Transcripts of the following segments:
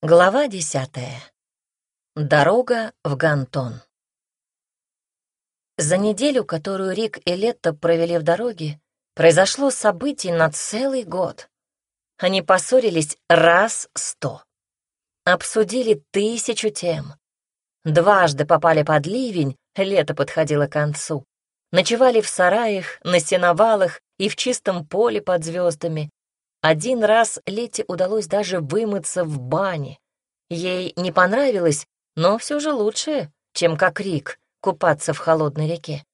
Глава десятая. Дорога в Гантон. За неделю, которую Рик и Летта провели в дороге, произошло событий на целый год. Они поссорились раз сто. Обсудили тысячу тем. Дважды попали под ливень, лето подходило к концу. Ночевали в сараях, на сеновалах и в чистом поле под звездами, один раз Лете удалось даже вымыться в бане. Ей не понравилось, но все же лучше, чем как Рик купаться в холодной реке.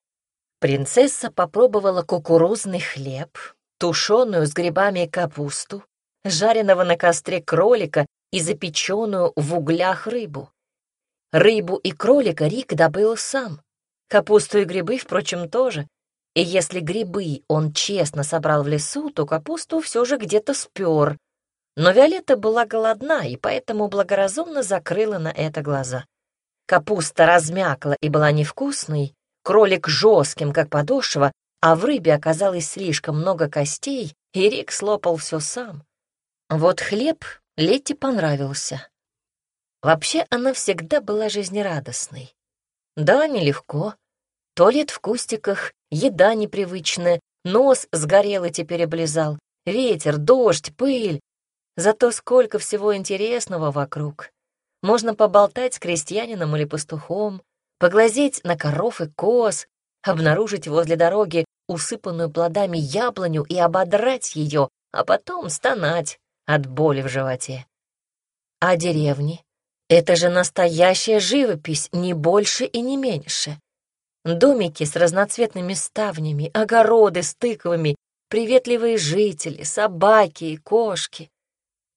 Принцесса попробовала кукурузный хлеб, тушеную с грибами капусту, жареного на костре кролика и запеченную в углях рыбу. Рыбу и кролика Рик добыл сам. Капусту и грибы, впрочем, тоже. И если грибы он честно собрал в лесу, то капусту все же где-то спер. Но Виолетта была голодна и поэтому благоразумно закрыла на это глаза. Капуста размякла и была невкусной, кролик жестким, как подошва, а в рыбе оказалось слишком много костей, и Рик слопал все сам. Вот хлеб Летте понравился. Вообще она всегда была жизнерадостной. Да, нелегко. Туалет в кустиках, еда непривычная, нос сгорел и теперь облизал, ветер, дождь, пыль. Зато сколько всего интересного вокруг. Можно поболтать с крестьянином или пастухом, поглазеть на коров и коз, обнаружить возле дороги усыпанную плодами яблоню и ободрать ее, а потом стонать от боли в животе. А деревни? Это же настоящая живопись, не больше и не меньше. Домики с разноцветными ставнями, огороды с тыквами, приветливые жители, собаки и кошки.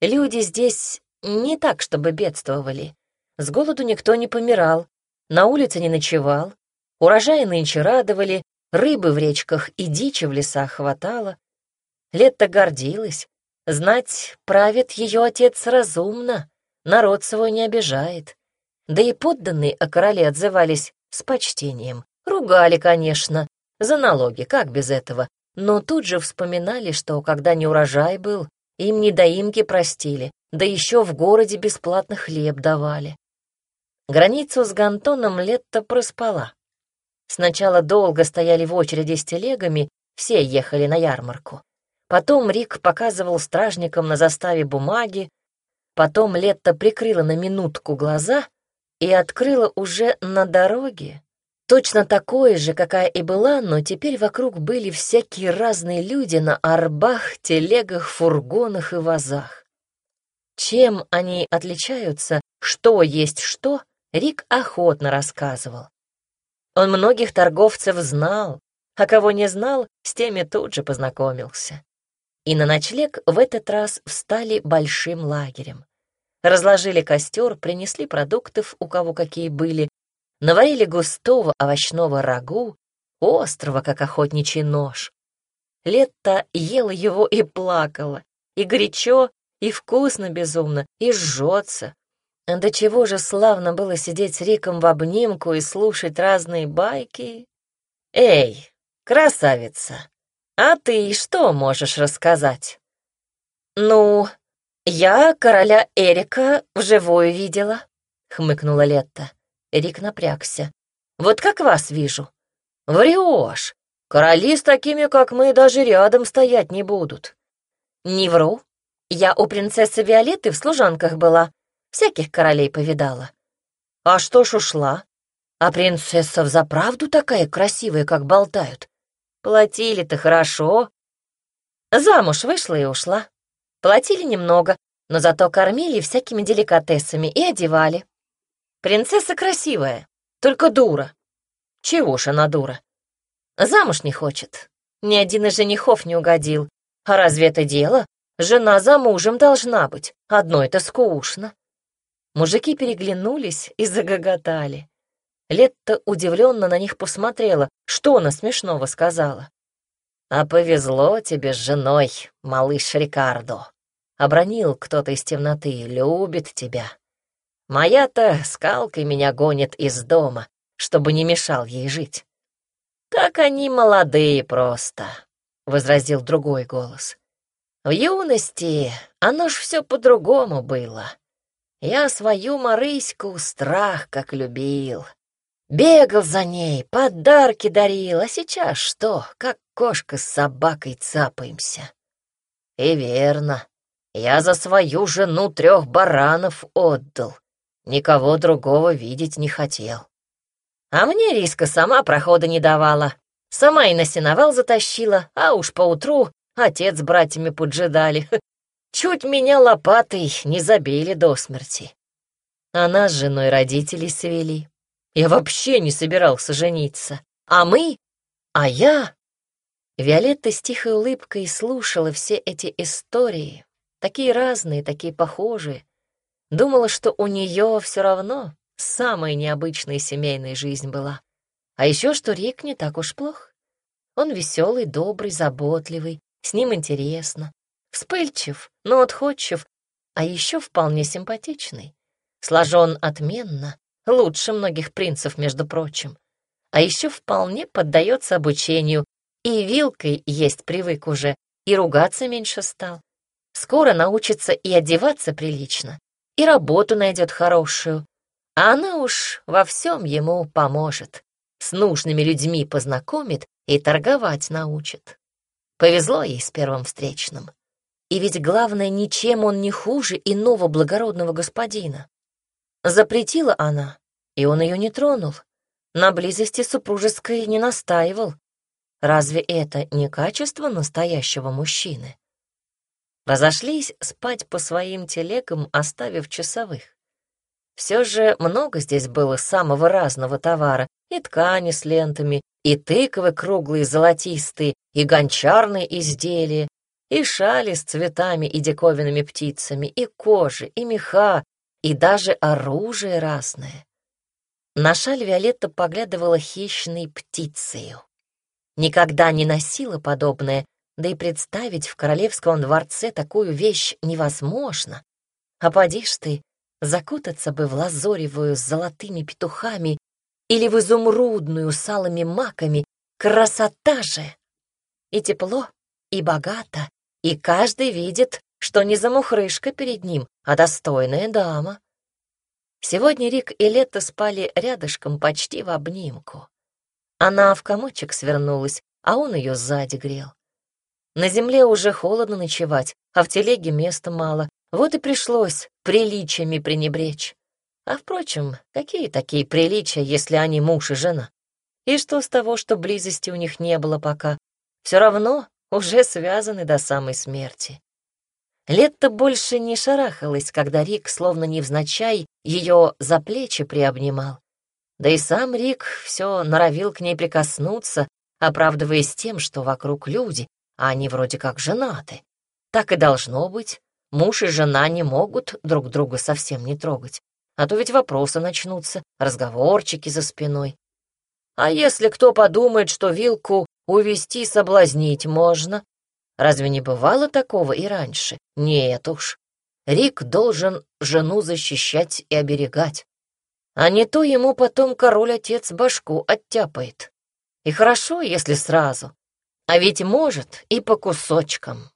Люди здесь не так, чтобы бедствовали. С голоду никто не помирал, на улице не ночевал, урожаи нынче радовали, рыбы в речках и дичи в лесах хватало. Лето гордилась. Знать, правит ее отец разумно, народ свой не обижает. Да и подданные о короле отзывались с почтением. Ругали, конечно, за налоги, как без этого, но тут же вспоминали, что когда не урожай был, им недоимки простили, да еще в городе бесплатно хлеб давали. Границу с Гантоном Летта проспала. Сначала долго стояли в очереди с телегами, все ехали на ярмарку. Потом Рик показывал стражникам на заставе бумаги, потом Летта прикрыла на минутку глаза и открыла уже на дороге, Точно такое же, какая и была, но теперь вокруг были всякие разные люди на арбах, телегах, фургонах и вазах. Чем они отличаются, что есть что, Рик охотно рассказывал. Он многих торговцев знал, а кого не знал, с теми тут же познакомился. И на ночлег в этот раз встали большим лагерем. Разложили костер, принесли продуктов, у кого какие были, наварили густого овощного рагу, острого, как охотничий нож. Летта ела его и плакала, и горячо, и вкусно безумно, и жжется. До чего же славно было сидеть с Риком в обнимку и слушать разные байки. «Эй, красавица, а ты что можешь рассказать?» «Ну, я короля Эрика вживую видела», — хмыкнула Летта. Рик напрягся. «Вот как вас вижу». «Врешь. Короли с такими, как мы, даже рядом стоять не будут». «Не вру. Я у принцессы Виолетты в служанках была. Всяких королей повидала». «А что ж ушла? А принцесса взаправду такая красивая, как болтают? Платили-то хорошо». Замуж вышла и ушла. Платили немного, но зато кормили всякими деликатесами и одевали. Принцесса красивая, только дура. Чего ж она дура? Замуж не хочет. Ни один из женихов не угодил. А разве это дело? Жена за мужем должна быть. Одной-то скучно. Мужики переглянулись и загоготали. Летта удивленно на них посмотрела, что она смешного сказала. «А повезло тебе с женой, малыш Рикардо», — обронил кто-то из темноты, — «любит тебя». Моя-то скалкой меня гонит из дома, чтобы не мешал ей жить. Так они молодые просто, — возразил другой голос. В юности оно ж все по-другому было. Я свою Марыську страх как любил. Бегал за ней, подарки дарил, а сейчас что, как кошка с собакой цапаемся. И верно, я за свою жену трех баранов отдал, никого другого видеть не хотел. А мне риска сама прохода не давала, сама и на сеновал затащила, а уж поутру отец с братьями поджидали. Чуть меня лопатой не забили до смерти. Она с женой родителей свели. Я вообще не собирался жениться. А мы? А я? Виолетта с тихой улыбкой слушала все эти истории, такие разные, такие похожие. Думала, что у нее все равно самая необычная семейная жизнь была. А еще что Рик не так уж плох. Он веселый, добрый, заботливый, с ним интересно, вспыльчив, но отходчив, а еще вполне симпатичный. Сложен отменно, лучше многих принцев, между прочим. А еще вполне поддается обучению, и вилкой есть привык уже, и ругаться меньше стал. Скоро научится и одеваться прилично, и работу найдет хорошую, а она уж во всем ему поможет, с нужными людьми познакомит и торговать научит. Повезло ей с первым встречным. И ведь главное, ничем он не хуже иного благородного господина. Запретила она, и он ее не тронул. На близости супружеской не настаивал. Разве это не качество настоящего мужчины? Разошлись спать по своим телегам, оставив часовых. Все же много здесь было самого разного товара, и ткани с лентами, и тыквы круглые золотистые, и гончарные изделия, и шали с цветами и диковинными птицами, и кожи, и меха, и даже оружие разное. На шаль Виолетта поглядывала хищной птицею. Никогда не носила подобное, да и представить в королевском дворце такую вещь невозможно. А поди ж ты, закутаться бы в лазоревую с золотыми петухами или в изумрудную с алыми маками. Красота же! И тепло, и богато, и каждый видит, что не замухрышка перед ним, а достойная дама. Сегодня Рик и Лето спали рядышком почти в обнимку. Она в комочек свернулась, а он ее сзади грел. На земле уже холодно ночевать, а в телеге места мало, вот и пришлось приличиями пренебречь. А впрочем, какие такие приличия, если они муж и жена? И что с того, что близости у них не было пока? Все равно уже связаны до самой смерти. Летта больше не шарахалась, когда Рик, словно невзначай, ее за плечи приобнимал. Да и сам Рик все норовил к ней прикоснуться, оправдываясь тем, что вокруг люди, а они вроде как женаты. Так и должно быть. Муж и жена не могут друг друга совсем не трогать. А то ведь вопросы начнутся, разговорчики за спиной. А если кто подумает, что вилку увести соблазнить можно, Разве не бывало такого и раньше? Нет уж. Рик должен жену защищать и оберегать. А не то ему потом король-отец башку оттяпает. И хорошо, если сразу. А ведь может и по кусочкам.